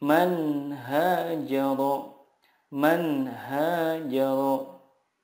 من هاجر؟ من هاجر؟